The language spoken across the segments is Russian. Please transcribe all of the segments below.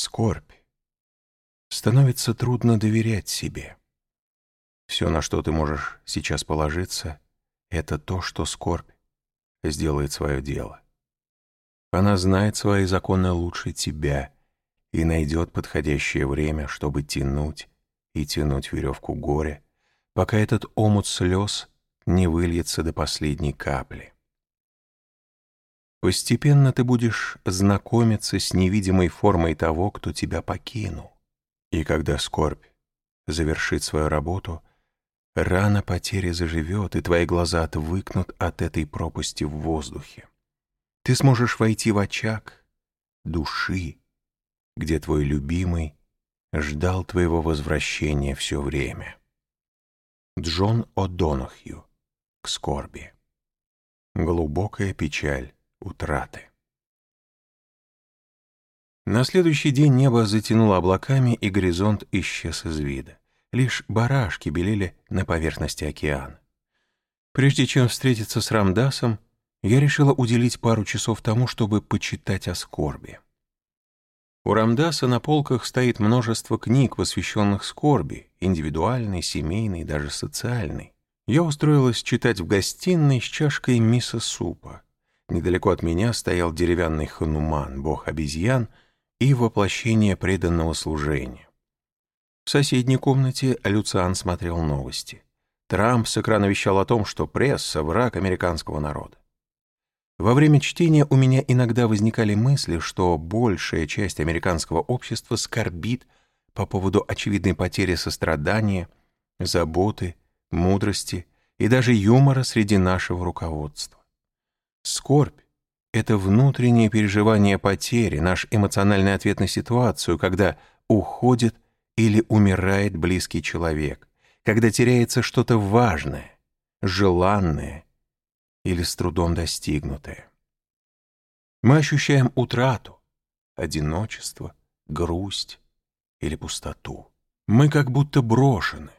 скорбь, становится трудно доверять себе. Все, на что ты можешь сейчас положиться, это то, что скорбь сделает свое дело. Она знает свои законы лучше тебя и найдет подходящее время, чтобы тянуть и тянуть веревку горя, пока этот омут слез не выльется до последней капли. Постепенно ты будешь знакомиться с невидимой формой того, кто тебя покинул. И когда скорбь завершит свою работу, рана потери заживет, и твои глаза отвыкнут от этой пропасти в воздухе. Ты сможешь войти в очаг души, где твой любимый ждал твоего возвращения все время. Джон О'Донохью к скорби. Глубокая печаль утраты. На следующий день небо затянуло облаками, и горизонт исчез из вида. Лишь барашки белели на поверхности океана. Прежде чем встретиться с Рамдасом, я решила уделить пару часов тому, чтобы почитать о скорби. У Рамдаса на полках стоит множество книг, посвященных скорби, индивидуальной, семейной, даже социальной. Я устроилась читать в гостиной с чашкой миса супа. Недалеко от меня стоял деревянный хануман, бог обезьян и воплощение преданного служения. В соседней комнате Люциан смотрел новости. Трамп с экрана вещал о том, что пресса — враг американского народа. Во время чтения у меня иногда возникали мысли, что большая часть американского общества скорбит по поводу очевидной потери сострадания, заботы, мудрости и даже юмора среди нашего руководства. Скорбь — это внутреннее переживание потери, наш эмоциональный ответ на ситуацию, когда уходит или умирает близкий человек, когда теряется что-то важное, желанное или с трудом достигнутое. Мы ощущаем утрату, одиночество, грусть или пустоту. Мы как будто брошены,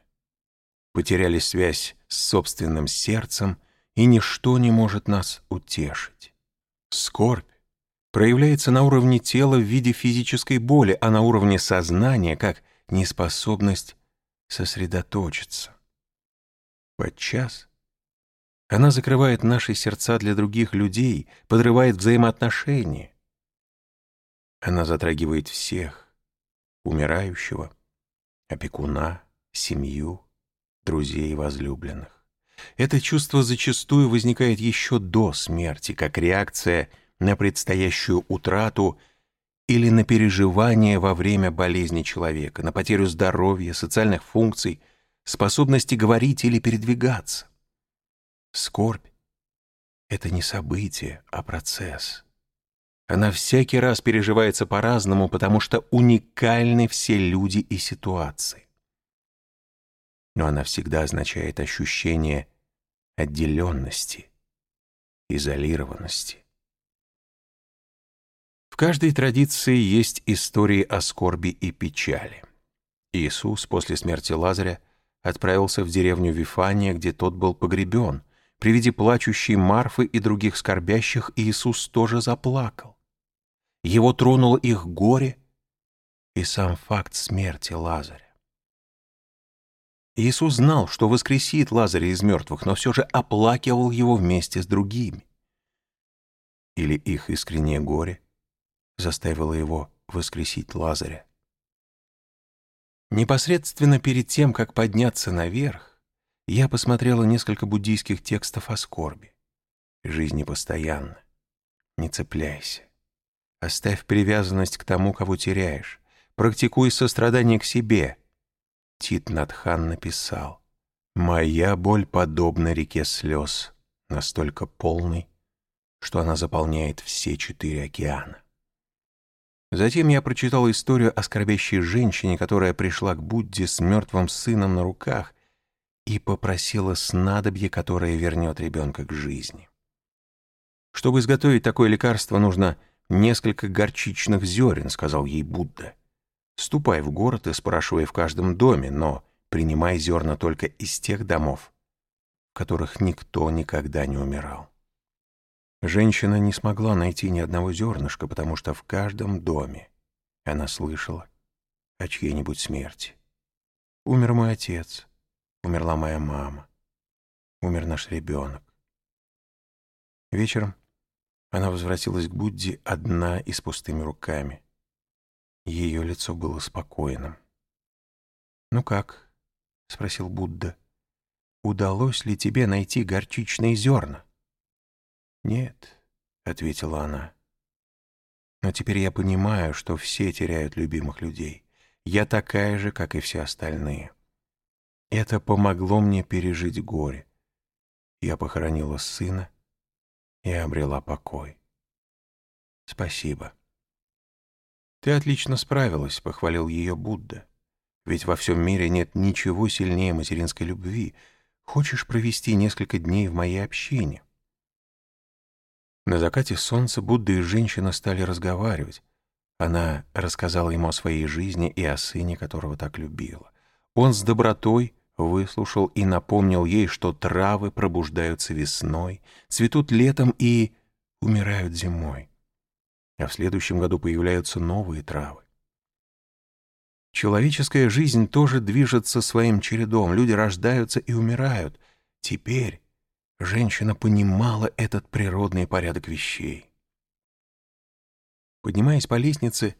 потеряли связь с собственным сердцем — и ничто не может нас утешить. Скорбь проявляется на уровне тела в виде физической боли, а на уровне сознания как неспособность сосредоточиться. Подчас она закрывает наши сердца для других людей, подрывает взаимоотношения. Она затрагивает всех — умирающего, опекуна, семью, друзей возлюбленных. Это чувство зачастую возникает еще до смерти, как реакция на предстоящую утрату или на переживание во время болезни человека, на потерю здоровья, социальных функций, способности говорить или передвигаться. Скорбь — это не событие, а процесс. Она всякий раз переживается по-разному, потому что уникальны все люди и ситуации. Но она всегда означает ощущение отделенности, изолированности. В каждой традиции есть истории о скорби и печали. Иисус после смерти Лазаря отправился в деревню Вифания, где тот был погребен. При виде плачущей Марфы и других скорбящих Иисус тоже заплакал. Его тронуло их горе и сам факт смерти Лазаря. Иисус знал, что воскресит Лазаря из мертвых, но все же оплакивал его вместе с другими. Или их искреннее горе заставило его воскресить Лазаря. Непосредственно перед тем, как подняться наверх, я посмотрела несколько буддийских текстов о скорби. Жизнь непостоянна. Не цепляйся. Оставь привязанность к тому, кого теряешь. Практикуй сострадание к себе — Тит Надхан написал «Моя боль подобна реке слез, настолько полной, что она заполняет все четыре океана». Затем я прочитал историю о скорбящей женщине, которая пришла к Будде с мертвым сыном на руках и попросила снадобье, которое вернет ребенка к жизни. «Чтобы изготовить такое лекарство, нужно несколько горчичных зерен», — сказал ей Будда. Ступай в город и спрашивай в каждом доме, но принимай зерна только из тех домов, в которых никто никогда не умирал. Женщина не смогла найти ни одного зернышка, потому что в каждом доме Она слышала о чьей-нибудь смерти. Умер мой отец, умерла моя мама, умер наш ребенок. Вечером она возвратилась к Будде одна и с пустыми руками. Ее лицо было спокойным. «Ну как?» — спросил Будда. «Удалось ли тебе найти горчичные зерна?» «Нет», — ответила она. «Но теперь я понимаю, что все теряют любимых людей. Я такая же, как и все остальные. Это помогло мне пережить горе. Я похоронила сына и обрела покой. Спасибо». «Ты отлично справилась», — похвалил ее Будда. «Ведь во всем мире нет ничего сильнее материнской любви. Хочешь провести несколько дней в моей общине?» На закате солнца Будда и женщина стали разговаривать. Она рассказала ему о своей жизни и о сыне, которого так любила. Он с добротой выслушал и напомнил ей, что травы пробуждаются весной, цветут летом и умирают зимой. А в следующем году появляются новые травы. Человеческая жизнь тоже движется своим чередом. Люди рождаются и умирают. Теперь Женщина понимала этот природный порядок вещей. Поднимаясь по лестнице,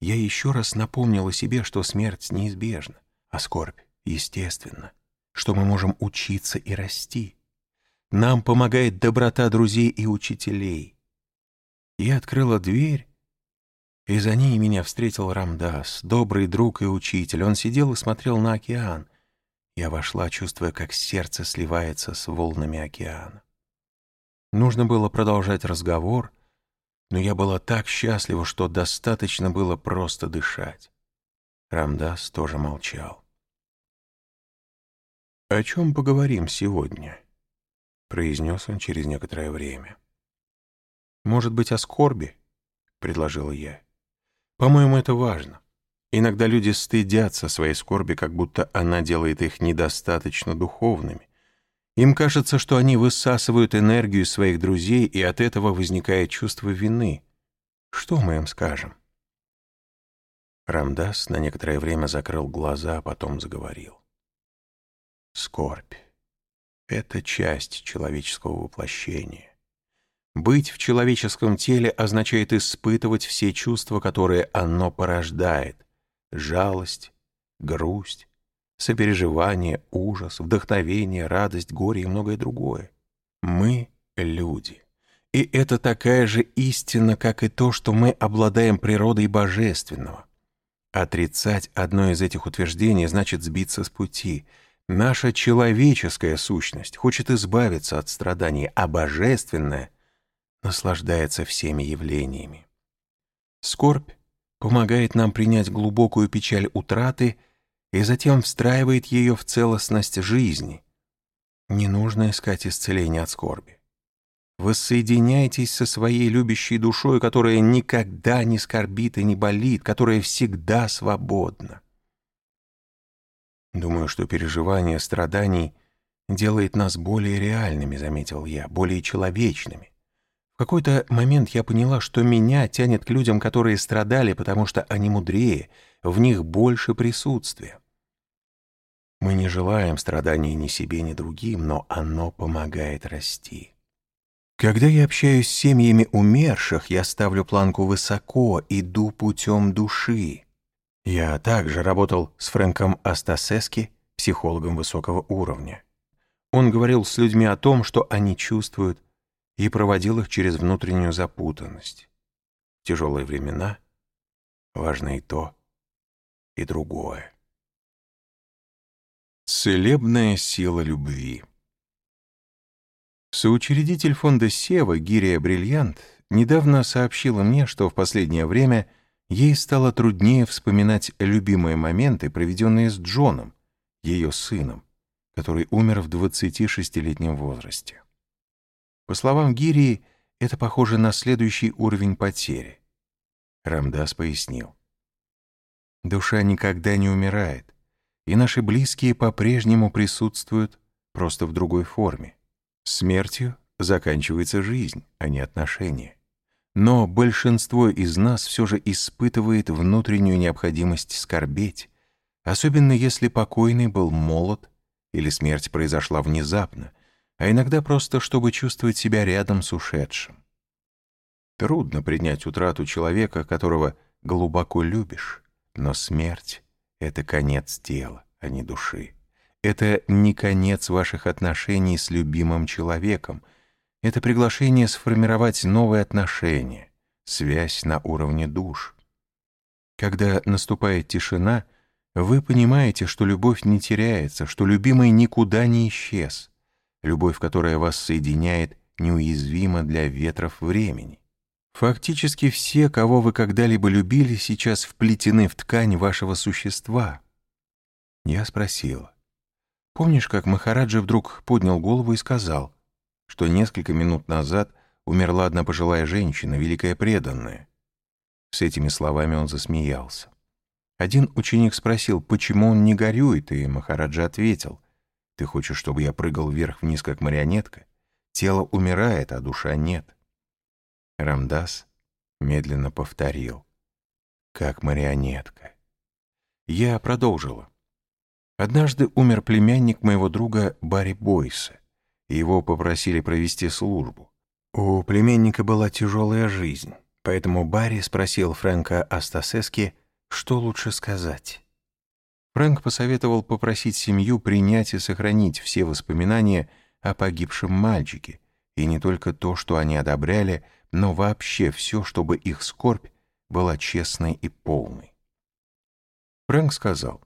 я еще раз напомнила себе, что смерть неизбежна, а скорбь естественна, что мы можем учиться и расти. Нам помогает доброта друзей и учителей. Я открыла дверь, и за ней меня встретил Рамдас, добрый друг и учитель. Он сидел и смотрел на океан. Я вошла, чувствуя, как сердце сливается с волнами океана. Нужно было продолжать разговор, но я была так счастлива, что достаточно было просто дышать. Рамдас тоже молчал. «О чем поговорим сегодня?» — произнес он через некоторое время. «Может быть, о скорби?» — предложила я. «По-моему, это важно. Иногда люди стыдятся своей скорби, как будто она делает их недостаточно духовными. Им кажется, что они высасывают энергию своих друзей, и от этого возникает чувство вины. Что мы им скажем? Рамдас на некоторое время закрыл глаза, а потом заговорил. Скорбь — это часть человеческого воплощения. Быть в человеческом теле означает испытывать все чувства, которые оно порождает, жалость, грусть, сопереживание, ужас, вдохновение, радость, горе и многое другое. Мы — люди. И это такая же истина, как и то, что мы обладаем природой божественного. Отрицать одно из этих утверждений значит сбиться с пути. Наша человеческая сущность хочет избавиться от страданий, а божественная наслаждается всеми явлениями. Скорбь помогает нам принять глубокую печаль утраты и затем встраивает ее в целостность жизни. Не нужно искать исцеления от скорби. Воссоединяйтесь со своей любящей душой, которая никогда не скорбит и не болит, которая всегда свободна. Думаю, что переживание страданий делает нас более реальными, заметил я, более человечными. В какой-то момент я поняла, что меня тянет к людям, которые страдали, потому что они мудрее, в них больше присутствия. Мы не желаем страданий ни себе, ни другим, но оно помогает расти. Когда я общаюсь с семьями умерших, я ставлю планку высоко, иду путем души. Я также работал с Фрэнком Астасески, психологом высокого уровня. Он говорил с людьми о том, что они чувствуют, и проводил их через внутреннюю запутанность. Тяжелые времена важно и то, и другое. Целебная сила любви Соучредитель фонда Сева Гирия Бриллиант недавно сообщила мне, что в последнее время ей стало труднее вспоминать любимые моменты, проведенные с Джоном, ее сыном, который умер в 26-летнем возрасте. По словам Гирии, это похоже на следующий уровень потери. Рамдас пояснил. Душа никогда не умирает, и наши близкие по-прежнему присутствуют просто в другой форме. Смертью заканчивается жизнь, а не отношения. Но большинство из нас все же испытывает внутреннюю необходимость скорбеть, особенно если покойный был молод или смерть произошла внезапно, а иногда просто чтобы чувствовать себя рядом с ушедшим. Трудно принять утрату человека, которого глубоко любишь, но смерть — это конец тела, а не души. Это не конец ваших отношений с любимым человеком. Это приглашение сформировать новые отношения, связь на уровне душ. Когда наступает тишина, вы понимаете, что любовь не теряется, что любимый никуда не исчез. Любовь, которая вас соединяет, неуязвима для ветров времени. Фактически все, кого вы когда-либо любили, сейчас вплетены в ткань вашего существа. Я спросила. Помнишь, как Махараджа вдруг поднял голову и сказал, что несколько минут назад умерла одна пожилая женщина, великая преданная? С этими словами он засмеялся. Один ученик спросил, почему он не горюет, и Махараджа ответил, «Ты хочешь, чтобы я прыгал вверх-вниз, как марионетка? Тело умирает, а душа нет». Рамдас медленно повторил. Как марионетка. Я продолжила. Однажды умер племянник моего друга Барри Бойса. Его попросили провести службу. У племянника была тяжелая жизнь, поэтому Барри спросил Фрэнка Астасески, что лучше сказать. Фрэнк посоветовал попросить семью принять и сохранить все воспоминания о погибшем мальчике, и не только то, что они одобряли, но вообще все, чтобы их скорбь была честной и полной. Фрэнк сказал,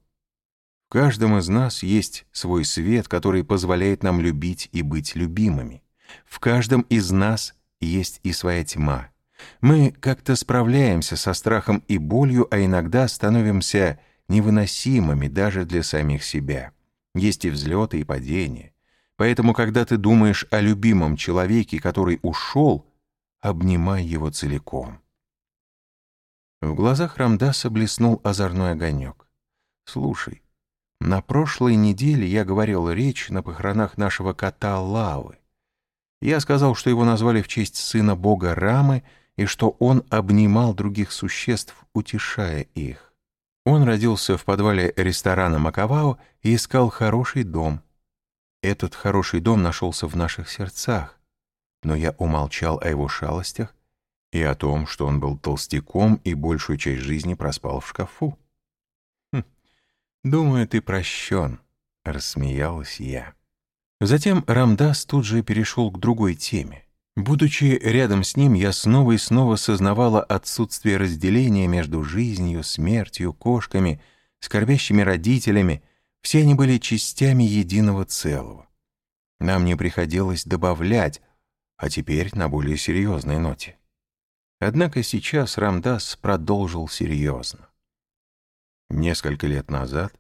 «В каждом из нас есть свой свет, который позволяет нам любить и быть любимыми. В каждом из нас есть и своя тьма. Мы как-то справляемся со страхом и болью, а иногда становимся невыносимыми даже для самих себя. Есть и взлеты, и падения. Поэтому, когда ты думаешь о любимом человеке, который ушел, обнимай его целиком. В глазах Рамдаса блеснул озорной огонек. «Слушай, на прошлой неделе я говорил речь на похоронах нашего кота Лавы. Я сказал, что его назвали в честь сына бога Рамы и что он обнимал других существ, утешая их. Он родился в подвале ресторана Макавао и искал хороший дом. Этот хороший дом нашелся в наших сердцах но я умолчал о его шалостях и о том, что он был толстяком и большую часть жизни проспал в шкафу. «Хм, «Думаю, ты прощен», — рассмеялась я. Затем Рамдас тут же перешел к другой теме. Будучи рядом с ним, я снова и снова сознавала отсутствие разделения между жизнью, смертью, кошками, скорбящими родителями. Все они были частями единого целого. Нам не приходилось добавлять, а теперь на более серьезной ноте. Однако сейчас Рамдас продолжил серьезно. Несколько лет назад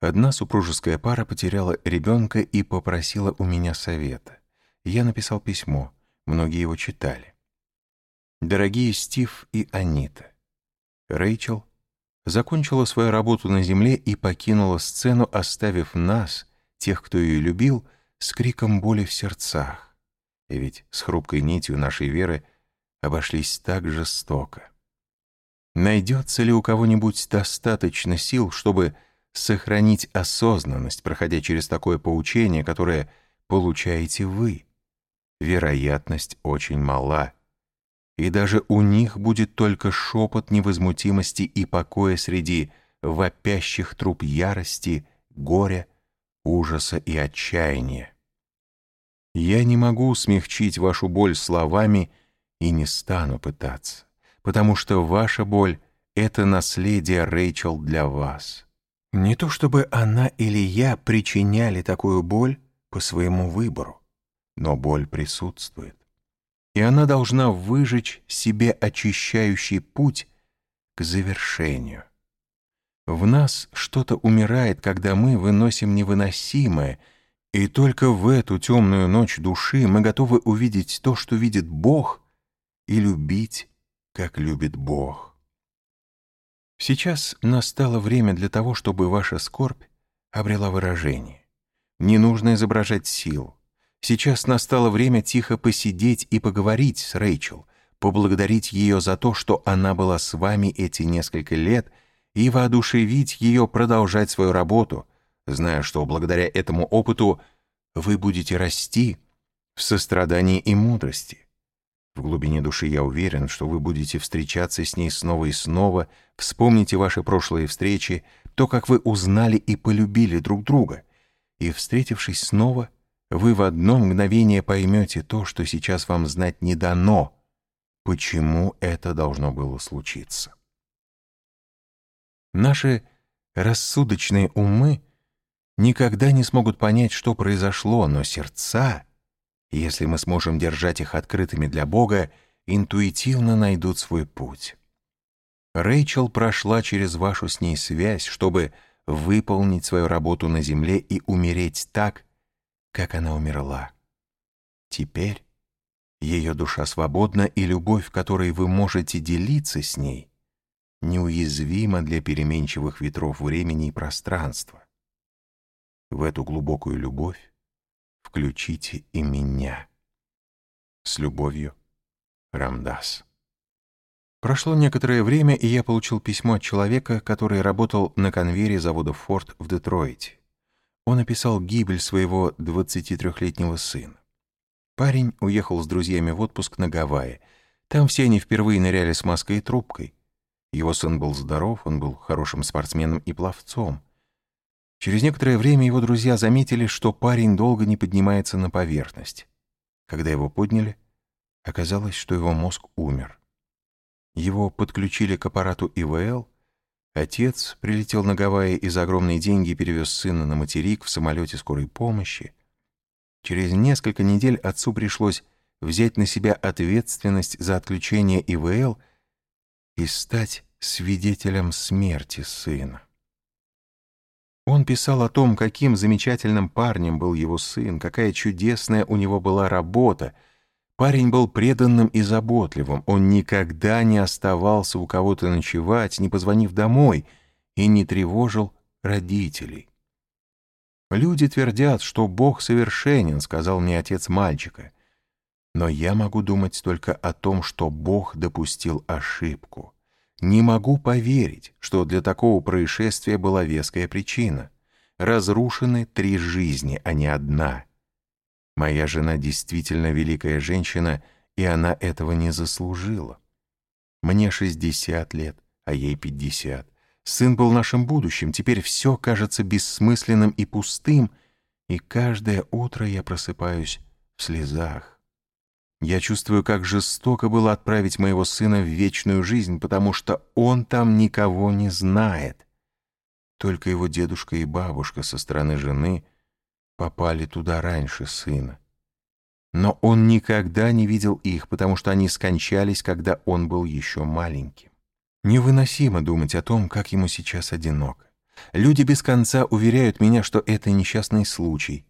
одна супружеская пара потеряла ребенка и попросила у меня совета. Я написал письмо, многие его читали. Дорогие Стив и Анита, Рэйчел закончила свою работу на земле и покинула сцену, оставив нас, тех, кто ее любил, с криком боли в сердцах. И ведь с хрупкой нитью нашей веры обошлись так жестоко. Найдется ли у кого-нибудь достаточно сил, чтобы сохранить осознанность, проходя через такое поучение, которое получаете вы? Вероятность очень мала. И даже у них будет только шепот невозмутимости и покоя среди вопящих труп ярости, горя, ужаса и отчаяния. Я не могу смягчить вашу боль словами и не стану пытаться, потому что ваша боль — это наследие Рэйчел для вас. Не то чтобы она или я причиняли такую боль по своему выбору, но боль присутствует. И она должна выжечь себе очищающий путь к завершению. В нас что-то умирает, когда мы выносим невыносимое — и только в эту темную ночь души мы готовы увидеть то, что видит Бог, и любить, как любит Бог. Сейчас настало время для того, чтобы ваша скорбь обрела выражение. Не нужно изображать силу. Сейчас настало время тихо посидеть и поговорить с Рэйчел, поблагодарить ее за то, что она была с вами эти несколько лет, и воодушевить ее продолжать свою работу, зная, что благодаря этому опыту вы будете расти в сострадании и мудрости. В глубине души я уверен, что вы будете встречаться с ней снова и снова, вспомните ваши прошлые встречи, то, как вы узнали и полюбили друг друга, и, встретившись снова, вы в одно мгновение поймете то, что сейчас вам знать не дано, почему это должно было случиться. Наши рассудочные умы никогда не смогут понять, что произошло, но сердца, если мы сможем держать их открытыми для Бога, интуитивно найдут свой путь. Рэйчел прошла через вашу с ней связь, чтобы выполнить свою работу на земле и умереть так, как она умерла. Теперь ее душа свободна, и любовь, которой вы можете делиться с ней, неуязвима для переменчивых ветров времени и пространства. В эту глубокую любовь включите и меня. С любовью, Рамдас. Прошло некоторое время, и я получил письмо от человека, который работал на конвейере завода «Форд» в Детройте. Он описал гибель своего 23-летнего сына. Парень уехал с друзьями в отпуск на Гавайи. Там все они впервые ныряли с маской и трубкой. Его сын был здоров, он был хорошим спортсменом и пловцом. Через некоторое время его друзья заметили, что парень долго не поднимается на поверхность. Когда его подняли, оказалось, что его мозг умер. Его подключили к аппарату ИВЛ. Отец прилетел на Гавайи и за огромные деньги перевез сына на материк в самолете скорой помощи. Через несколько недель отцу пришлось взять на себя ответственность за отключение ИВЛ и стать свидетелем смерти сына. Он писал о том, каким замечательным парнем был его сын, какая чудесная у него была работа — Парень был преданным и заботливым, он никогда не оставался у кого-то ночевать, не позвонив домой, и не тревожил родителей. «Люди твердят, что Бог совершенен», — сказал мне отец мальчика. «Но я могу думать только о том, что Бог допустил ошибку. Не могу поверить, что для такого происшествия была веская причина. Разрушены три жизни, а не одна». Моя жена действительно великая женщина, и она этого не заслужила. Мне 60 лет, а ей 50. Сын был нашим будущим, теперь все кажется бессмысленным и пустым, и каждое утро я просыпаюсь в слезах. Я чувствую, как жестоко было отправить моего сына в вечную жизнь, потому что он там никого не знает. Только его дедушка и бабушка со стороны жены — попали туда раньше сына. Но он никогда не видел их, потому что они скончались, когда он был еще маленьким. Невыносимо думать о том, как ему сейчас одиноко. Люди без конца уверяют меня, что это несчастный случай.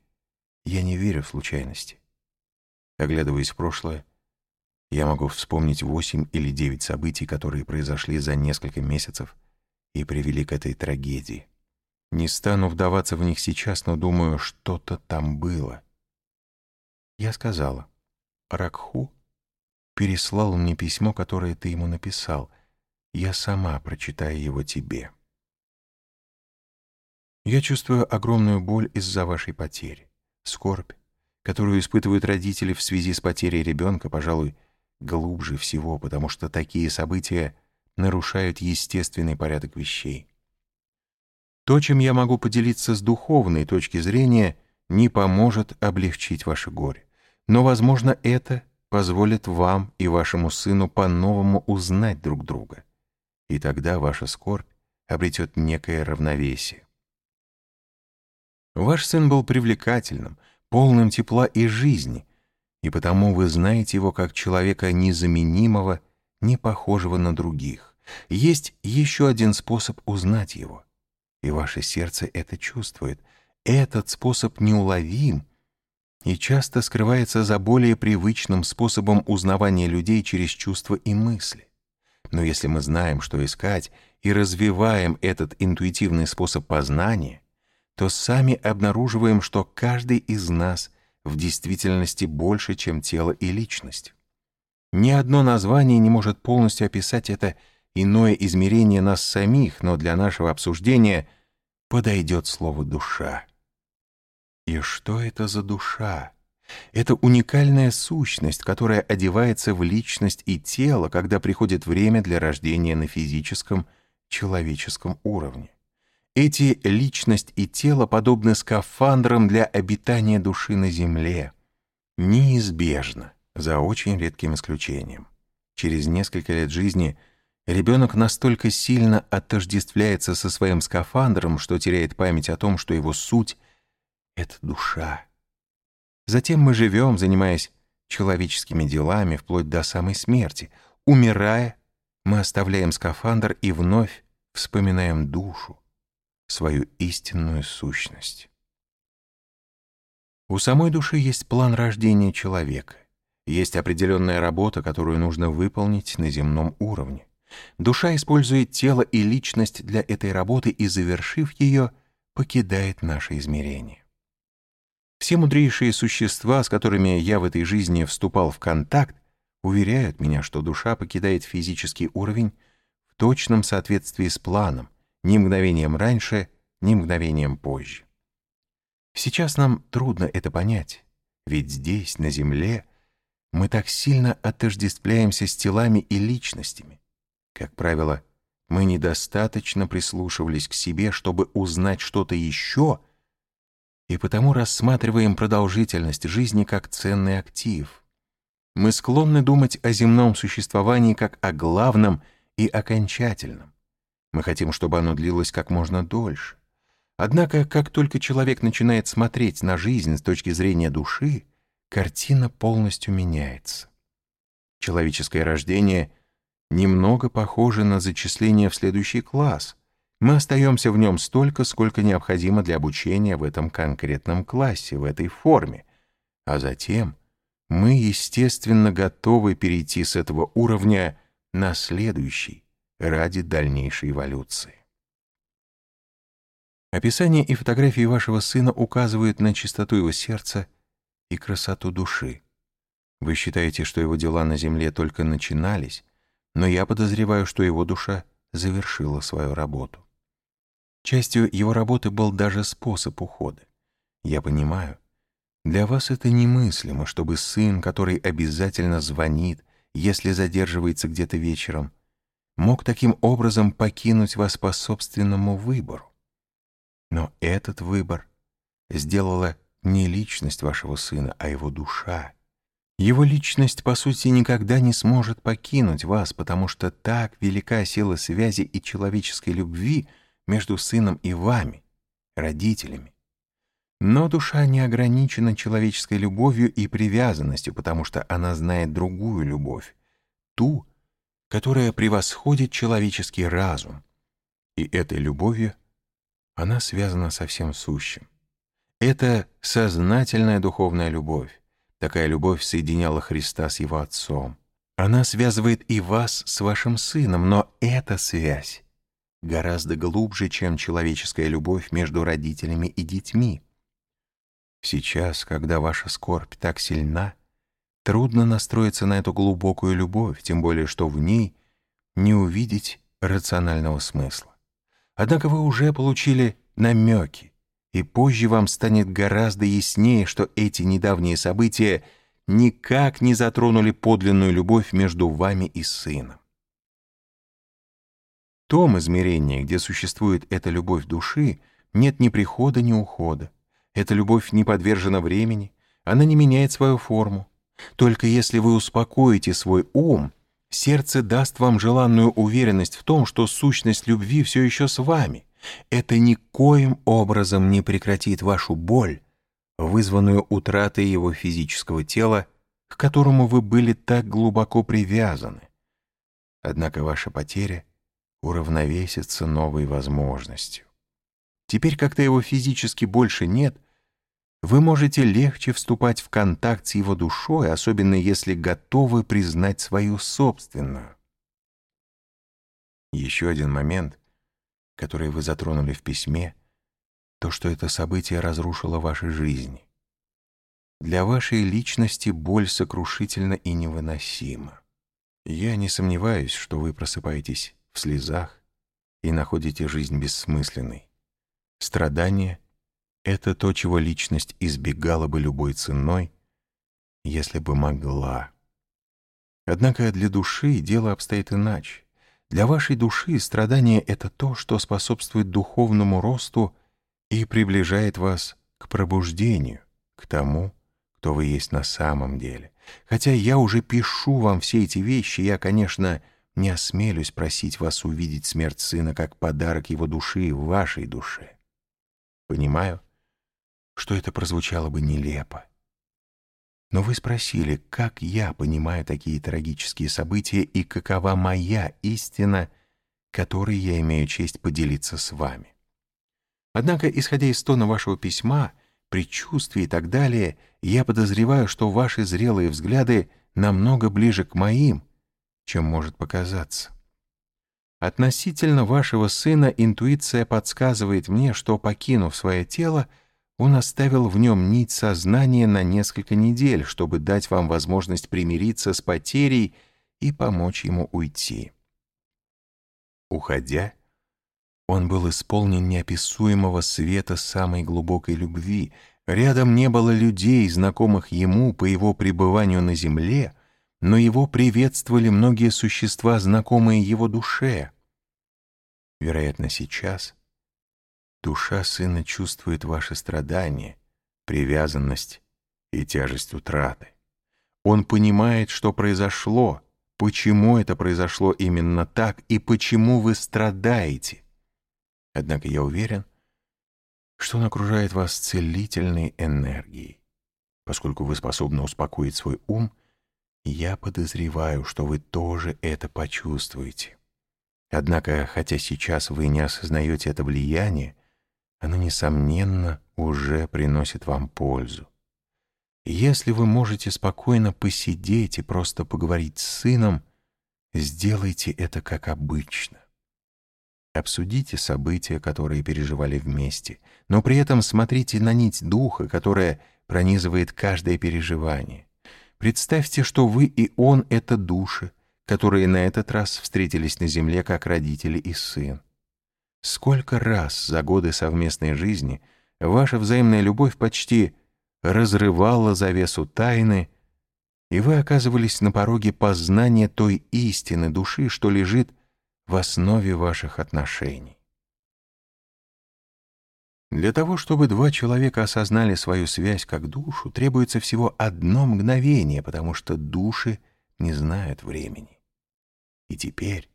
Я не верю в случайности. Оглядываясь в прошлое, я могу вспомнить восемь или девять событий, которые произошли за несколько месяцев и привели к этой трагедии. Не стану вдаваться в них сейчас, но думаю, что-то там было. Я сказала, Ракху переслал мне письмо, которое ты ему написал. Я сама прочитаю его тебе. Я чувствую огромную боль из-за вашей потери. Скорбь, которую испытывают родители в связи с потерей ребенка, пожалуй, глубже всего, потому что такие события нарушают естественный порядок вещей. То, чем я могу поделиться с духовной точки зрения, не поможет облегчить ваше горе. Но, возможно, это позволит вам и вашему сыну по-новому узнать друг друга. И тогда ваша скорбь обретет некое равновесие. Ваш сын был привлекательным, полным тепла и жизни, и потому вы знаете его как человека незаменимого, не похожего на других. Есть еще один способ узнать его и ваше сердце это чувствует. Этот способ неуловим и часто скрывается за более привычным способом узнавания людей через чувства и мысли. Но если мы знаем, что искать, и развиваем этот интуитивный способ познания, то сами обнаруживаем, что каждый из нас в действительности больше, чем тело и личность. Ни одно название не может полностью описать это иное измерение нас самих, но для нашего обсуждения подойдет слово «душа». И что это за душа? Это уникальная сущность, которая одевается в личность и тело, когда приходит время для рождения на физическом, человеческом уровне. Эти личность и тело подобны скафандрам для обитания души на Земле. Неизбежно, за очень редким исключением. Через несколько лет жизни ребенок настолько сильно отождествляется со своим скафандром, что теряет память о том, что его суть — это душа. Затем мы живем, занимаясь человеческими делами вплоть до самой смерти. Умирая, мы оставляем скафандр и вновь вспоминаем душу, свою истинную сущность. У самой души есть план рождения человека, есть определенная работа, которую нужно выполнить на земном уровне. Душа использует тело и личность для этой работы и, завершив ее, покидает наше измерение. Все мудрейшие существа, с которыми я в этой жизни вступал в контакт, уверяют меня, что душа покидает физический уровень в точном соответствии с планом, ни мгновением раньше, ни мгновением позже. Сейчас нам трудно это понять, ведь здесь, на Земле, мы так сильно отождествляемся с телами и личностями. Как правило, мы недостаточно прислушивались к себе, чтобы узнать что-то еще, и потому рассматриваем продолжительность жизни как ценный актив. Мы склонны думать о земном существовании как о главном и окончательном. Мы хотим, чтобы оно длилось как можно дольше. Однако, как только человек начинает смотреть на жизнь с точки зрения души, картина полностью меняется. Человеческое рождение немного похоже на зачисление в следующий класс. Мы остаемся в нем столько, сколько необходимо для обучения в этом конкретном классе, в этой форме. А затем мы, естественно, готовы перейти с этого уровня на следующий, ради дальнейшей эволюции. Описание и фотографии вашего сына указывают на чистоту его сердца и красоту души. Вы считаете, что его дела на земле только начинались, но я подозреваю, что его душа завершила свою работу. Частью его работы был даже способ ухода. Я понимаю, для вас это немыслимо, чтобы сын, который обязательно звонит, если задерживается где-то вечером, мог таким образом покинуть вас по собственному выбору. Но этот выбор сделала не личность вашего сына, а его душа. Его личность, по сути, никогда не сможет покинуть вас, потому что так велика сила связи и человеческой любви между сыном и вами, родителями. Но душа не ограничена человеческой любовью и привязанностью, потому что она знает другую любовь, ту, которая превосходит человеческий разум. И этой любовью она связана со всем сущим. Это сознательная духовная любовь. Такая любовь соединяла Христа с Его Отцом. Она связывает и вас с вашим Сыном, но эта связь гораздо глубже, чем человеческая любовь между родителями и детьми. Сейчас, когда ваша скорбь так сильна, трудно настроиться на эту глубокую любовь, тем более что в ней не увидеть рационального смысла. Однако вы уже получили намеки, и позже вам станет гораздо яснее, что эти недавние события никак не затронули подлинную любовь между вами и сыном. В том измерении, где существует эта любовь души, нет ни прихода, ни ухода. Эта любовь не подвержена времени, она не меняет свою форму. Только если вы успокоите свой ум, сердце даст вам желанную уверенность в том, что сущность любви все еще с вами, это никоим образом не прекратит вашу боль, вызванную утратой его физического тела, к которому вы были так глубоко привязаны. Однако ваша потеря уравновесится новой возможностью. Теперь, когда его физически больше нет, вы можете легче вступать в контакт с его душой, особенно если готовы признать свою собственную. Еще один момент — которые вы затронули в письме, то, что это событие разрушило ваши жизни. Для вашей личности боль сокрушительна и невыносима. Я не сомневаюсь, что вы просыпаетесь в слезах и находите жизнь бессмысленной. Страдание — это то, чего личность избегала бы любой ценой, если бы могла. Однако для души дело обстоит иначе. Для вашей души страдание — это то, что способствует духовному росту и приближает вас к пробуждению, к тому, кто вы есть на самом деле. Хотя я уже пишу вам все эти вещи, я, конечно, не осмелюсь просить вас увидеть смерть сына как подарок его души в вашей душе. Понимаю, что это прозвучало бы нелепо. Но вы спросили, как я понимаю такие трагические события и какова моя истина, которой я имею честь поделиться с вами. Однако, исходя из тона вашего письма, предчувствий и так далее, я подозреваю, что ваши зрелые взгляды намного ближе к моим, чем может показаться. Относительно вашего сына интуиция подсказывает мне, что, покинув свое тело, он оставил в нем нить сознания на несколько недель, чтобы дать вам возможность примириться с потерей и помочь ему уйти. Уходя, он был исполнен неописуемого света самой глубокой любви. Рядом не было людей, знакомых ему по его пребыванию на земле, но его приветствовали многие существа, знакомые его душе. Вероятно, сейчас Душа сына чувствует ваши страдания, привязанность и тяжесть утраты. Он понимает, что произошло, почему это произошло именно так и почему вы страдаете. Однако я уверен, что он окружает вас целительной энергией. Поскольку вы способны успокоить свой ум, я подозреваю, что вы тоже это почувствуете. Однако, хотя сейчас вы не осознаете это влияние, оно, несомненно, уже приносит вам пользу. Если вы можете спокойно посидеть и просто поговорить с сыном, сделайте это как обычно. Обсудите события, которые переживали вместе, но при этом смотрите на нить духа, которая пронизывает каждое переживание. Представьте, что вы и он — это души, которые на этот раз встретились на земле как родители и сын. Сколько раз за годы совместной жизни ваша взаимная любовь почти разрывала завесу тайны, и вы оказывались на пороге познания той истины души, что лежит в основе ваших отношений. Для того, чтобы два человека осознали свою связь как душу, требуется всего одно мгновение, потому что души не знают времени. И теперь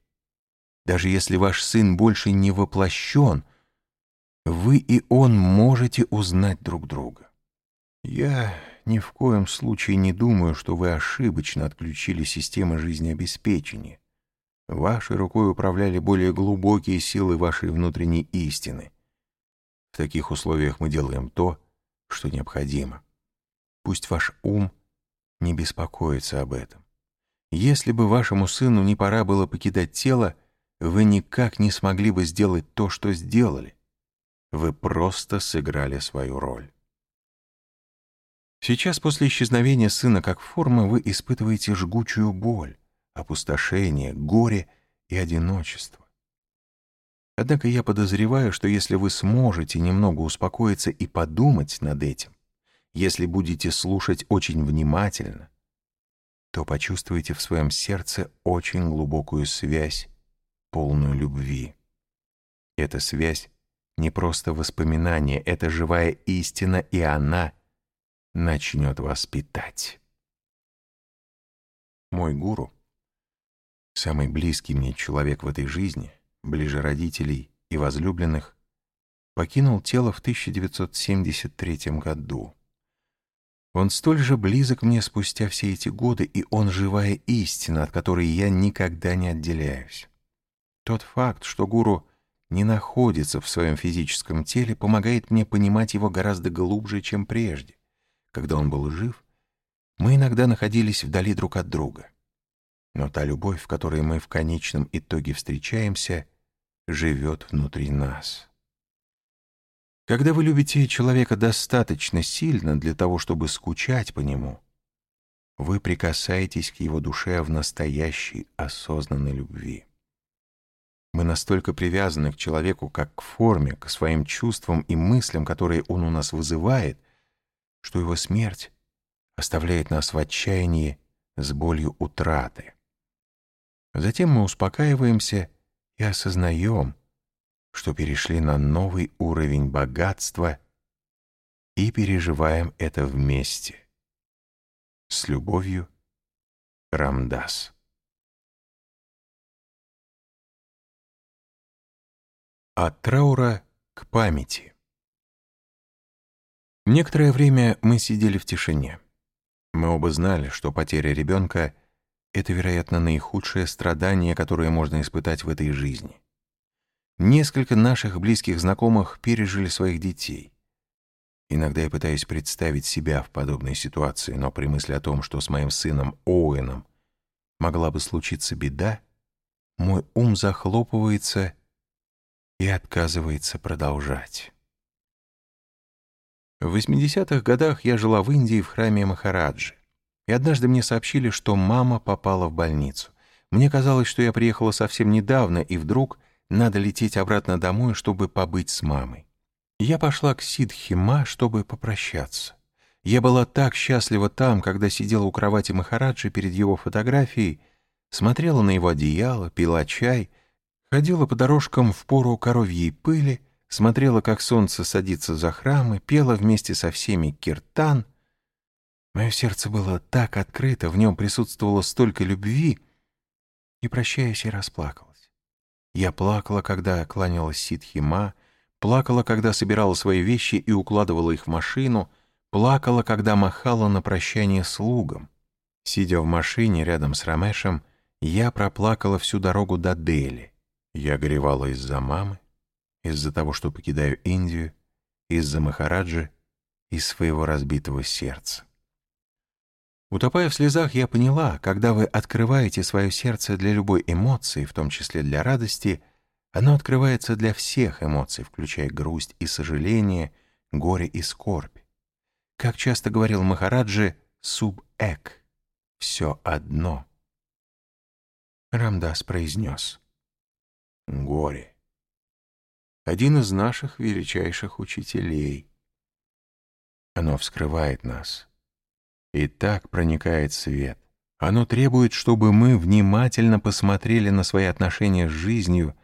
даже если ваш сын больше не воплощен, вы и он можете узнать друг друга. Я ни в коем случае не думаю, что вы ошибочно отключили системы жизнеобеспечения. Вашей рукой управляли более глубокие силы вашей внутренней истины. В таких условиях мы делаем то, что необходимо. Пусть ваш ум не беспокоится об этом. Если бы вашему сыну не пора было покидать тело, вы никак не смогли бы сделать то, что сделали. Вы просто сыграли свою роль. Сейчас, после исчезновения сына как формы, вы испытываете жгучую боль, опустошение, горе и одиночество. Однако я подозреваю, что если вы сможете немного успокоиться и подумать над этим, если будете слушать очень внимательно, то почувствуете в своем сердце очень глубокую связь полную любви. Эта связь не просто воспоминание, это живая истина, и она начнет вас питать. Мой гуру, самый близкий мне человек в этой жизни, ближе родителей и возлюбленных, покинул тело в 1973 году. Он столь же близок мне спустя все эти годы, и он живая истина, от которой я никогда не отделяюсь. Тот факт, что гуру не находится в своем физическом теле, помогает мне понимать его гораздо глубже, чем прежде. Когда он был жив, мы иногда находились вдали друг от друга. Но та любовь, в которой мы в конечном итоге встречаемся, живет внутри нас. Когда вы любите человека достаточно сильно для того, чтобы скучать по нему, вы прикасаетесь к его душе в настоящей осознанной любви. Мы настолько привязаны к человеку, как к форме, к своим чувствам и мыслям, которые он у нас вызывает, что его смерть оставляет нас в отчаянии с болью утраты. Затем мы успокаиваемся и осознаем, что перешли на новый уровень богатства и переживаем это вместе. С любовью, Рамдас. От траура к памяти. Некоторое время мы сидели в тишине. Мы оба знали, что потеря ребенка — это, вероятно, наихудшее страдание, которое можно испытать в этой жизни. Несколько наших близких знакомых пережили своих детей. Иногда я пытаюсь представить себя в подобной ситуации, но при мысли о том, что с моим сыном Оуэном могла бы случиться беда, мой ум захлопывается и отказывается продолжать. В 80-х годах я жила в Индии в храме Махараджи, и однажды мне сообщили, что мама попала в больницу. Мне казалось, что я приехала совсем недавно, и вдруг надо лететь обратно домой, чтобы побыть с мамой. Я пошла к Сидхима, чтобы попрощаться. Я была так счастлива там, когда сидела у кровати Махараджи перед его фотографией, смотрела на его одеяло, пила чай, ходила по дорожкам в пору коровьей пыли, смотрела, как солнце садится за храмы, пела вместе со всеми киртан. Мое сердце было так открыто, в нем присутствовало столько любви, и, прощаясь, я расплакалась. Я плакала, когда кланялась Ситхима, плакала, когда собирала свои вещи и укладывала их в машину, плакала, когда махала на прощание слугам. Сидя в машине рядом с Рамешем, я проплакала всю дорогу до Дели. Я горевала из-за мамы, из-за того, что покидаю Индию, из-за Махараджи, из своего разбитого сердца. Утопая в слезах, я поняла, когда вы открываете свое сердце для любой эмоции, в том числе для радости, оно открывается для всех эмоций, включая грусть и сожаление, горе и скорбь. Как часто говорил Махараджи, суб-эк — все одно. Рамдас произнес «Горе» — один из наших величайших учителей. Оно вскрывает нас — и так проникает свет. Оно требует, чтобы мы внимательно посмотрели на свои отношения с жизнью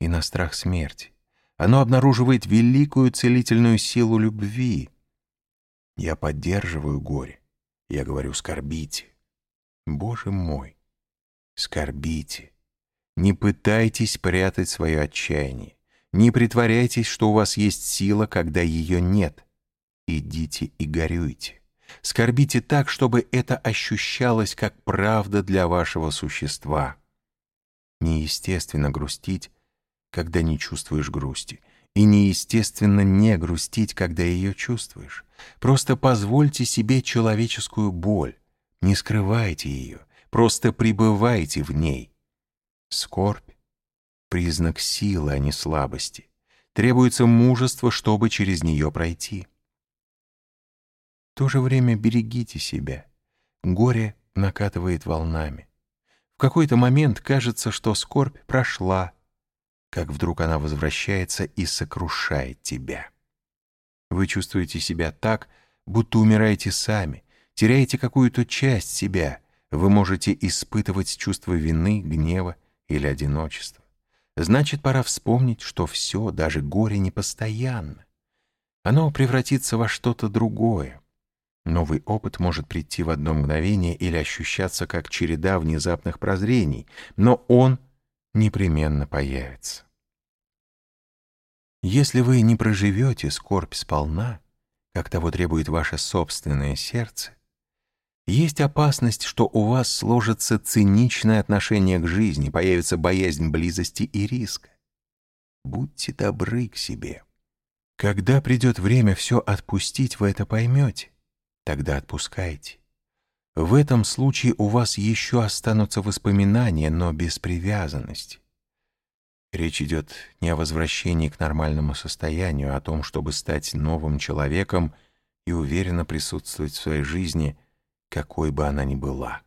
и на страх смерти. Оно обнаруживает великую целительную силу любви. Я поддерживаю горе. Я говорю, скорбите. Боже мой, скорбите. Не пытайтесь прятать свое отчаяние. Не притворяйтесь, что у вас есть сила, когда ее нет. Идите и горюйте. Скорбите так, чтобы это ощущалось как правда для вашего существа. Неестественно грустить, когда не чувствуешь грусти, и неестественно не грустить, когда ее чувствуешь. Просто позвольте себе человеческую боль, не скрывайте ее, просто пребывайте в ней. Скорбь — признак силы, а не слабости. Требуется мужество, чтобы через нее пройти. В то же время берегите себя. Горе накатывает волнами. В какой-то момент кажется, что скорбь прошла, как вдруг она возвращается и сокрушает тебя. Вы чувствуете себя так, будто умираете сами, теряете какую-то часть себя, вы можете испытывать чувство вины, гнева или одиночества. Значит, пора вспомнить, что все, даже горе, непостоянно. Оно превратится во что-то другое. Новый опыт может прийти в одно мгновение или ощущаться как череда внезапных прозрений, но он непременно появится. Если вы не проживете скорбь сполна, как того требует ваше собственное сердце, есть опасность, что у вас сложится циничное отношение к жизни, появится боязнь близости и риска. Будьте добры к себе. Когда придет время все отпустить, вы это поймете. Тогда отпускайте. В этом случае у вас еще останутся воспоминания, но без привязанности. Речь идет не о возвращении к нормальному состоянию, а о том, чтобы стать новым человеком и уверенно присутствовать в своей жизни, какой бы она ни была.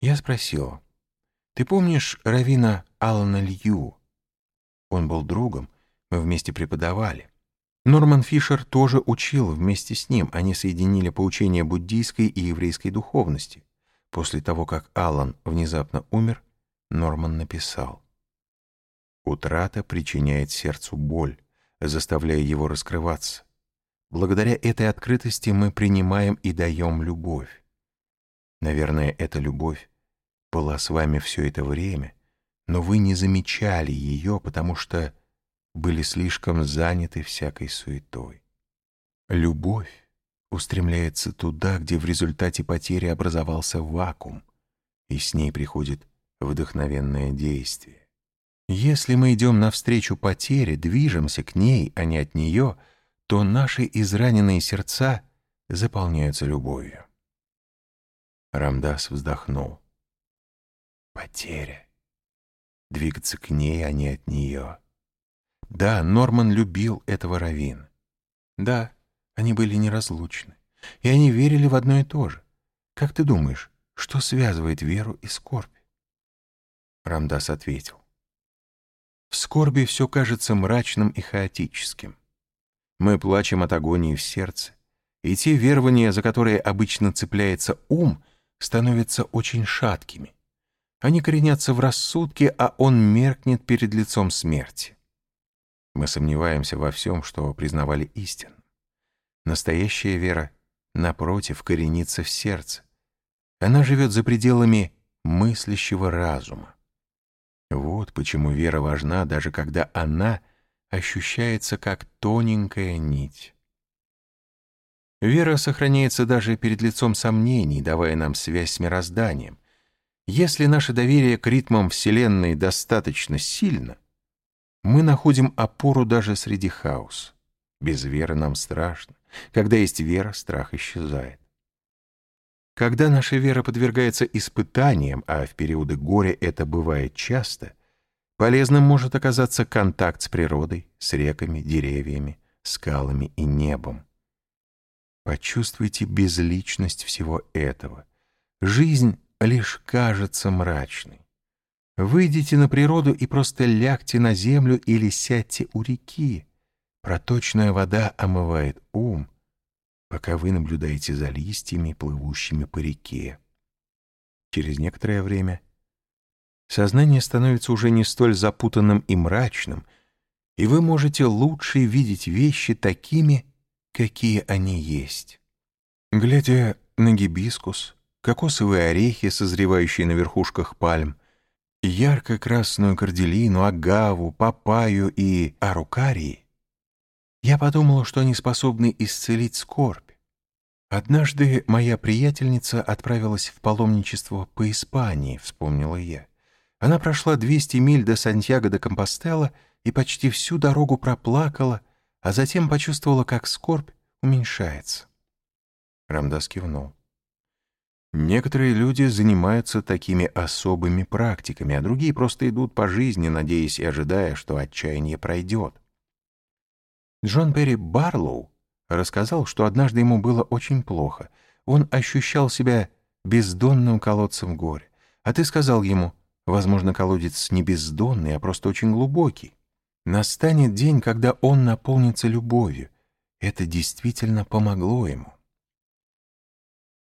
Я спросил, «Ты помнишь Равина Алана Лью?» Он был другом, мы вместе преподавали. Норман Фишер тоже учил вместе с ним, они соединили поучения буддийской и еврейской духовности. После того, как Алан внезапно умер, Норман написал, «Утрата причиняет сердцу боль, заставляя его раскрываться. Благодаря этой открытости мы принимаем и даем любовь. Наверное, эта любовь была с вами все это время, но вы не замечали ее, потому что были слишком заняты всякой суетой. Любовь устремляется туда, где в результате потери образовался вакуум, и с ней приходит вдохновенное действие. Если мы идем навстречу потере, движемся к ней, а не от нее — то наши израненные сердца заполняются любовью. Рамдас вздохнул. Потеря. Двигаться к ней, а не от нее. Да, Норман любил этого Равина. Да, они были неразлучны. И они верили в одно и то же. Как ты думаешь, что связывает веру и скорбь? Рамдас ответил. В скорби все кажется мрачным и хаотическим. Мы плачем от агонии в сердце, и те верования, за которые обычно цепляется ум, становятся очень шаткими. Они коренятся в рассудке, а он меркнет перед лицом смерти. Мы сомневаемся во всем, что признавали истину. Настоящая вера, напротив, коренится в сердце. Она живет за пределами мыслящего разума. Вот почему вера важна, даже когда она ощущается как тоненькая нить. Вера сохраняется даже перед лицом сомнений, давая нам связь с мирозданием. Если наше доверие к ритмам Вселенной достаточно сильно, мы находим опору даже среди хаоса. Без веры нам страшно. Когда есть вера, страх исчезает. Когда наша вера подвергается испытаниям, а в периоды горя это бывает часто, Полезным может оказаться контакт с природой, с реками, деревьями, скалами и небом. Почувствуйте безличность всего этого. Жизнь лишь кажется мрачной. Выйдите на природу и просто лягте на землю или сядьте у реки. Проточная вода омывает ум, пока вы наблюдаете за листьями, плывущими по реке. Через некоторое время сознание становится уже не столь запутанным и мрачным, и вы можете лучше видеть вещи такими, какие они есть. Глядя на гибискус, кокосовые орехи, созревающие на верхушках пальм, ярко-красную корделину, агаву, папаю и арукарии, я подумала, что они способны исцелить скорбь. Однажды моя приятельница отправилась в паломничество по Испании, вспомнила я. Она прошла 200 миль до Сантьяго де Компостела и почти всю дорогу проплакала, а затем почувствовала, как скорбь уменьшается. Рамдас кивнул. Некоторые люди занимаются такими особыми практиками, а другие просто идут по жизни, надеясь и ожидая, что отчаяние пройдет. Джон Перри Барлоу рассказал, что однажды ему было очень плохо. Он ощущал себя бездонным колодцем горя. А ты сказал ему, Возможно, колодец не бездонный, а просто очень глубокий. Настанет день, когда он наполнится любовью. Это действительно помогло ему.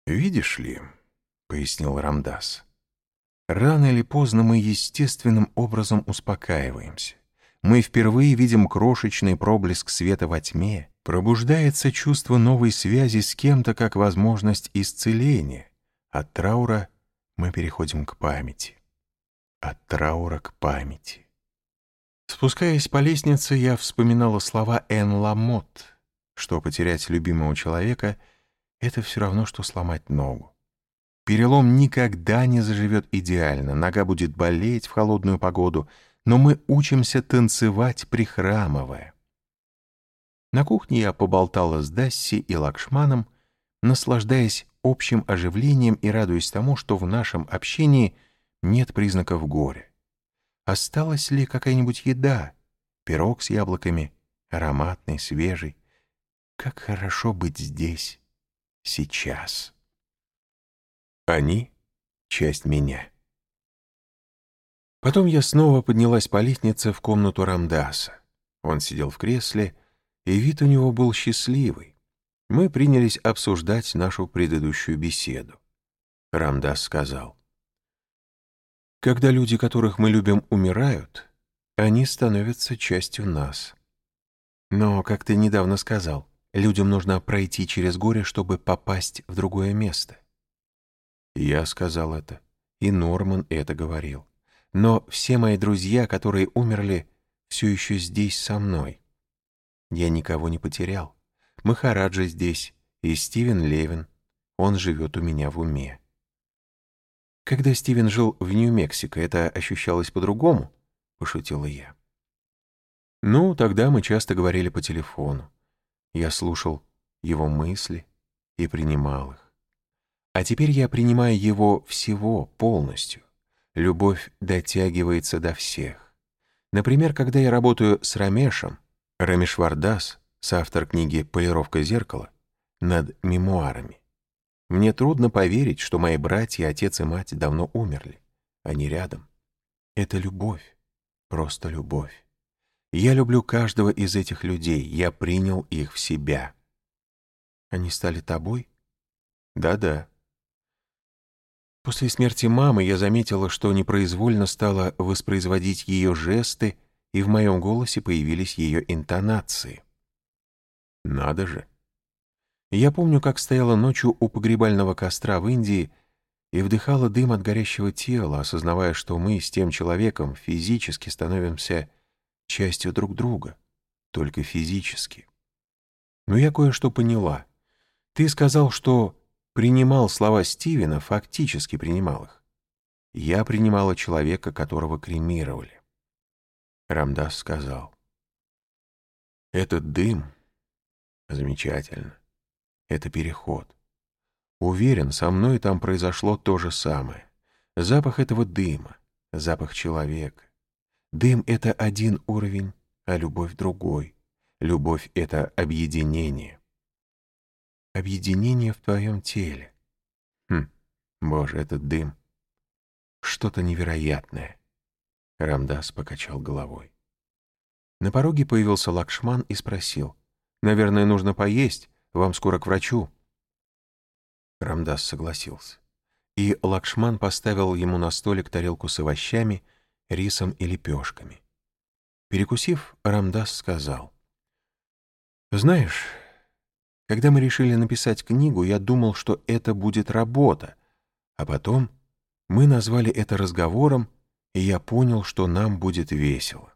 «Видишь ли», — пояснил Рамдас, — «рано или поздно мы естественным образом успокаиваемся. Мы впервые видим крошечный проблеск света во тьме, пробуждается чувство новой связи с кем-то как возможность исцеления. От траура мы переходим к памяти от траура к памяти. Спускаясь по лестнице, я вспоминала слова Эн Ламот, что потерять любимого человека — это все равно, что сломать ногу. Перелом никогда не заживет идеально, нога будет болеть в холодную погоду, но мы учимся танцевать, прихрамывая. На кухне я поболтала с Дасси и Лакшманом, наслаждаясь общим оживлением и радуясь тому, что в нашем общении — нет признаков горя. осталась ли какая-нибудь еда, пирог с яблоками, ароматный, свежий. Как хорошо быть здесь, сейчас. Они — часть меня. Потом я снова поднялась по лестнице в комнату Рамдаса. Он сидел в кресле, и вид у него был счастливый. Мы принялись обсуждать нашу предыдущую беседу. Рамдас сказал, «Когда люди, которых мы любим, умирают, они становятся частью нас. Но, как ты недавно сказал, людям нужно пройти через горе, чтобы попасть в другое место. Я сказал это, и Норман это говорил. Но все мои друзья, которые умерли, все еще здесь со мной. Я никого не потерял. Махараджа здесь, и Стивен Левин. Он живет у меня в уме. Когда Стивен жил в Нью-Мексико, это ощущалось по-другому, пошутила я. Ну, тогда мы часто говорили по телефону. Я слушал его мысли и принимал их. А теперь я принимаю его всего полностью. Любовь дотягивается до всех. Например, когда я работаю с Рамешем, Рамешвардас, соавтор книги «Полировка зеркала», над мемуарами. Мне трудно поверить, что мои братья, отец и мать давно умерли. Они рядом. Это любовь, просто любовь. Я люблю каждого из этих людей, я принял их в себя. Они стали тобой? Да-да. После смерти мамы я заметила, что непроизвольно стала воспроизводить ее жесты, и в моем голосе появились ее интонации. Надо же. Я помню, как стояла ночью у погребального костра в Индии и вдыхала дым от горящего тела, осознавая, что мы с тем человеком физически становимся частью друг друга, только физически. Но я кое-что поняла. Ты сказал, что принимал слова Стивена, фактически принимал их. Я принимала человека, которого кремировали. Рамдас сказал. Этот дым замечательно. Это переход. Уверен, со мной там произошло то же самое. Запах этого дыма, запах человека. Дым — это один уровень, а любовь — другой. Любовь — это объединение объединение в твоем теле. Хм, боже, этот дым. Что-то невероятное. Рамдас покачал головой. На пороге появился Лакшман и спросил. «Наверное, нужно поесть. Вам скоро к врачу». Рамдас согласился. И Лакшман поставил ему на столик тарелку с овощами, рисом и лепешками. Перекусив, Рамдас сказал. «Знаешь, когда мы решили написать книгу, я думал, что это будет работа, а потом мы назвали это разговором, и я понял, что нам будет весело.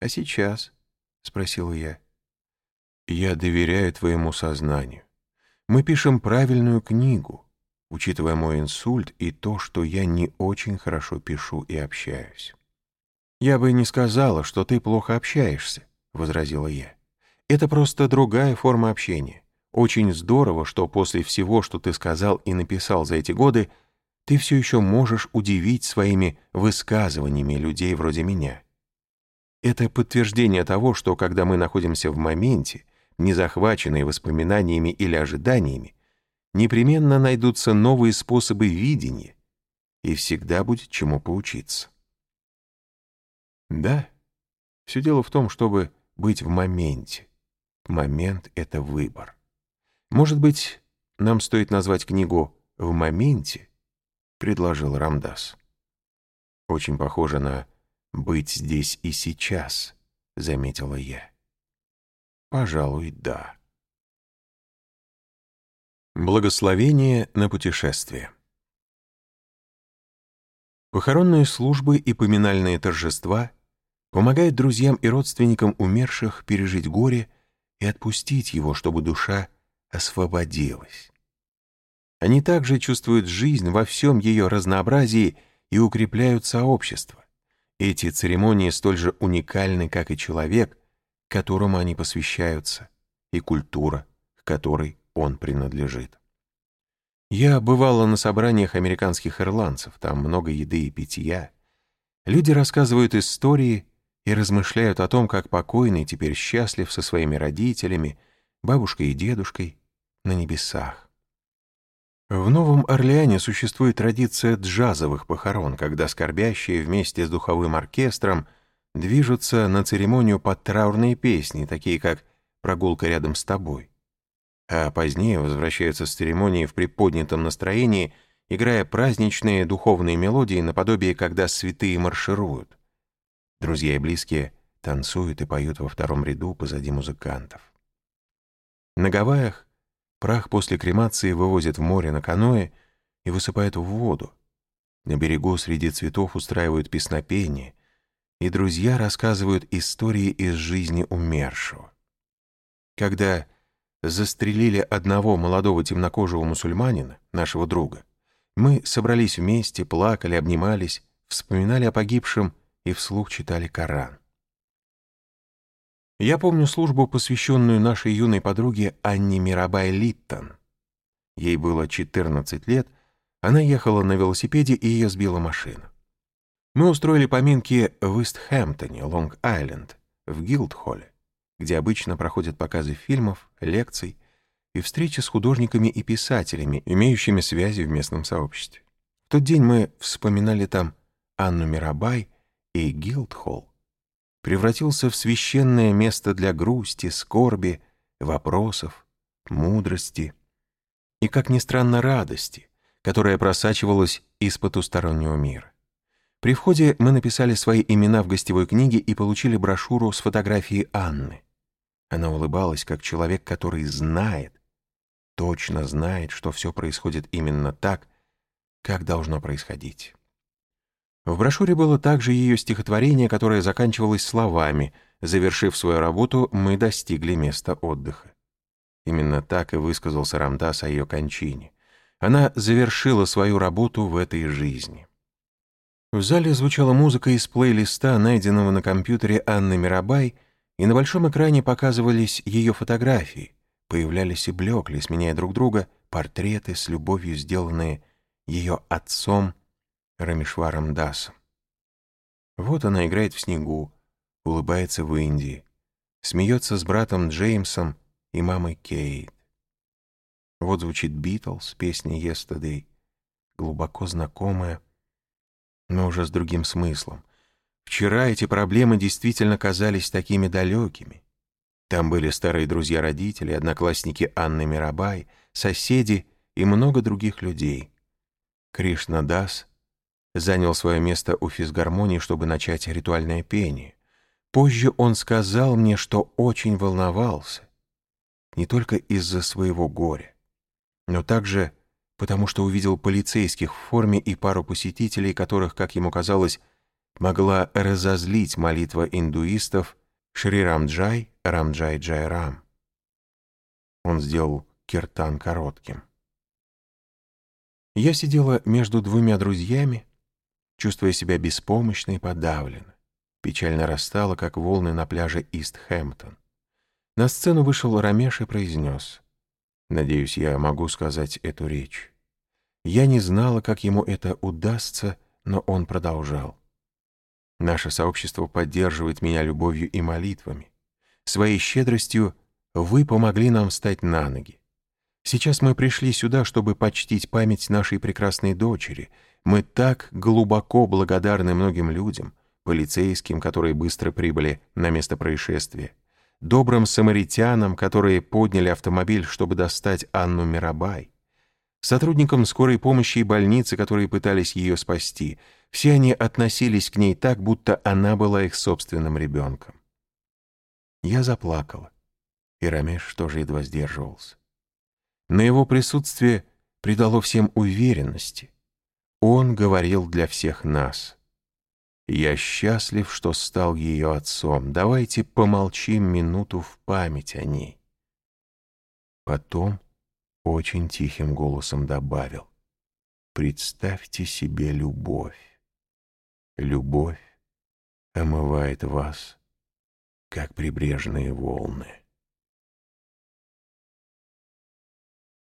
«А сейчас?» — спросил я. «Я доверяю твоему сознанию. Мы пишем правильную книгу, учитывая мой инсульт и то, что я не очень хорошо пишу и общаюсь». «Я бы не сказала, что ты плохо общаешься», — возразила я. Это просто другая форма общения. Очень здорово, что после всего, что ты сказал и написал за эти годы, ты все еще можешь удивить своими высказываниями людей вроде меня. Это подтверждение того, что когда мы находимся в моменте, не захваченные воспоминаниями или ожиданиями, непременно найдутся новые способы видения, и всегда будет чему поучиться. Да, все дело в том, чтобы быть в моменте момент — это выбор. Может быть, нам стоит назвать книгу «В моменте», — предложил Рамдас. Очень похоже на «быть здесь и сейчас», — заметила я. Пожалуй, да. Благословение на путешествие. Похоронные службы и поминальные торжества помогают друзьям и родственникам умерших пережить горе и отпустить его, чтобы душа освободилась. Они также чувствуют жизнь во всем ее разнообразии и укрепляют сообщество. Эти церемонии столь же уникальны, как и человек, которому они посвящаются, и культура, к которой он принадлежит. Я бывала на собраниях американских ирландцев, там много еды и питья. Люди рассказывают истории и размышляют о том, как покойный теперь счастлив со своими родителями, бабушкой и дедушкой на небесах. В Новом Орлеане существует традиция джазовых похорон, когда скорбящие вместе с духовым оркестром движутся на церемонию под траурные песни, такие как «Прогулка рядом с тобой». А позднее возвращаются с церемонии в приподнятом настроении, играя праздничные духовные мелодии наподобие, когда святые маршируют. Друзья и близкие танцуют и поют во втором ряду позади музыкантов. На Гавайях Прах после кремации вывозят в море на каное и высыпают в воду. На берегу среди цветов устраивают песнопение, и друзья рассказывают истории из жизни умершего. Когда застрелили одного молодого темнокожего мусульманина, нашего друга, мы собрались вместе, плакали, обнимались, вспоминали о погибшем и вслух читали Коран. Я помню службу, посвященную нашей юной подруге Анне Мирабай Литтон. Ей было 14 лет, она ехала на велосипеде и ее сбила машина. Мы устроили поминки в Истхэмптоне, Лонг-Айленд, в Гилдхолле, где обычно проходят показы фильмов, лекций и встречи с художниками и писателями, имеющими связи в местном сообществе. В тот день мы вспоминали там Анну Мирабай и Гилдхолл превратился в священное место для грусти, скорби, вопросов, мудрости и, как ни странно, радости, которая просачивалась из потустороннего мира. При входе мы написали свои имена в гостевой книге и получили брошюру с фотографией Анны. Она улыбалась, как человек, который знает, точно знает, что все происходит именно так, как должно происходить. В брошюре было также ее стихотворение, которое заканчивалось словами «Завершив свою работу, мы достигли места отдыха». Именно так и высказался Рамдас о ее кончине. Она завершила свою работу в этой жизни. В зале звучала музыка из плейлиста, найденного на компьютере Анны Мирабай, и на большом экране показывались ее фотографии, появлялись и блекли, сменяя друг друга, портреты с любовью сделанные ее отцом Рамишваром Дасом. Вот она играет в снегу, улыбается в Индии, смеется с братом Джеймсом и мамой Кейт. Вот звучит Битлз, песня «Yesterday», глубоко знакомая, но уже с другим смыслом. Вчера эти проблемы действительно казались такими далекими. Там были старые друзья родителей, одноклассники Анны Мирабай, соседи и много других людей. Кришна Дас занял свое место у физгармонии, чтобы начать ритуальное пение. Позже он сказал мне, что очень волновался, не только из-за своего горя, но также потому что увидел полицейских в форме и пару посетителей, которых, как ему казалось, могла разозлить молитва индуистов Шри Рамджай, Рамджай Джай Рам. Он сделал киртан коротким. Я сидела между двумя друзьями, чувствуя себя беспомощно и подавленно. Печально растала, как волны на пляже Ист-Хэмптон. На сцену вышел Рамеш и произнес. «Надеюсь, я могу сказать эту речь». Я не знала, как ему это удастся, но он продолжал. «Наше сообщество поддерживает меня любовью и молитвами. Своей щедростью вы помогли нам встать на ноги. Сейчас мы пришли сюда, чтобы почтить память нашей прекрасной дочери — мы так глубоко благодарны многим людям, полицейским, которые быстро прибыли на место происшествия, добрым самаритянам, которые подняли автомобиль, чтобы достать Анну Мирабай, сотрудникам скорой помощи и больницы, которые пытались ее спасти. Все они относились к ней так, будто она была их собственным ребенком. Я заплакала, и Рамеш тоже едва сдерживался. Но его присутствие придало всем уверенности — он говорил для всех нас. «Я счастлив, что стал ее отцом. Давайте помолчим минуту в память о ней». Потом очень тихим голосом добавил. «Представьте себе любовь. Любовь омывает вас, как прибрежные волны».